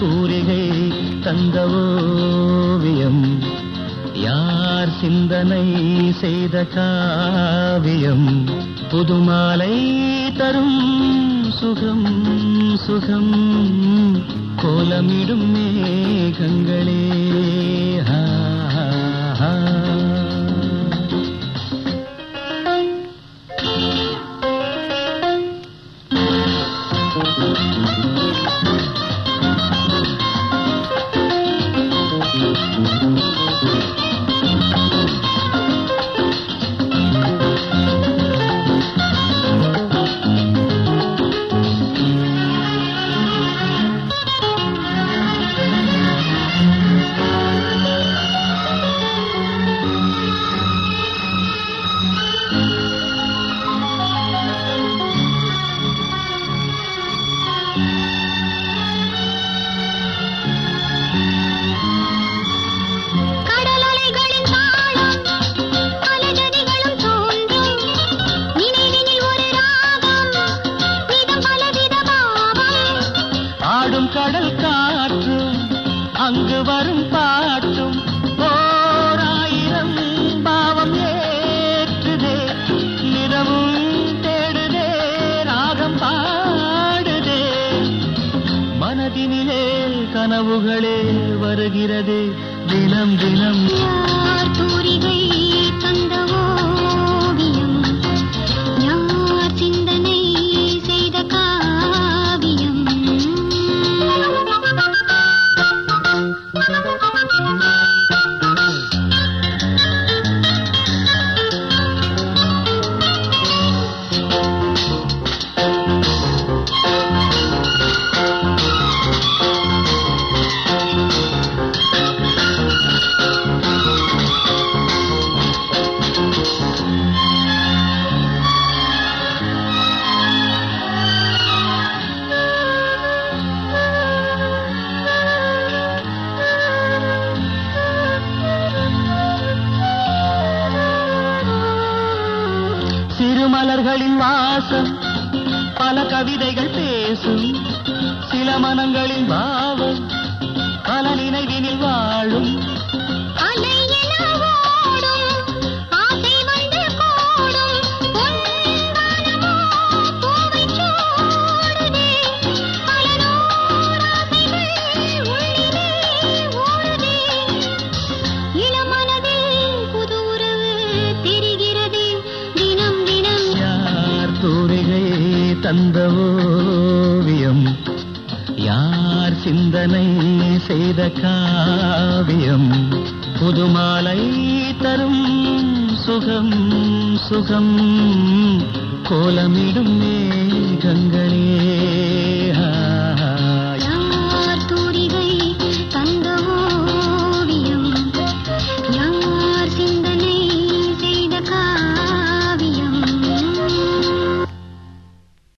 தூரிகை தந்த ஓவியம் யார் சிந்தனை செய்த காவியம்? புதுமாலை தரும் சுகம் சுகம். கோலமிடும் மேகங்களே. பாட்டும் ஓராயிரம் பாவம் ஏற்றுதே. நிறமும் தேடுதே ராகம் பாடுதே. மனதினிலே கனவுகளே வருகிறதே. தினம் தினம் திருமலர்களின் வாசம் பல கவிதைகள் பேசும் சில மனங்களின் பாவம். தந்த ஓவியம் யார் சிந்தனை செய்த காவியம்? புதுமாலை தரும் சுகம் சுகம் கோலமிடும் மேகங்களே.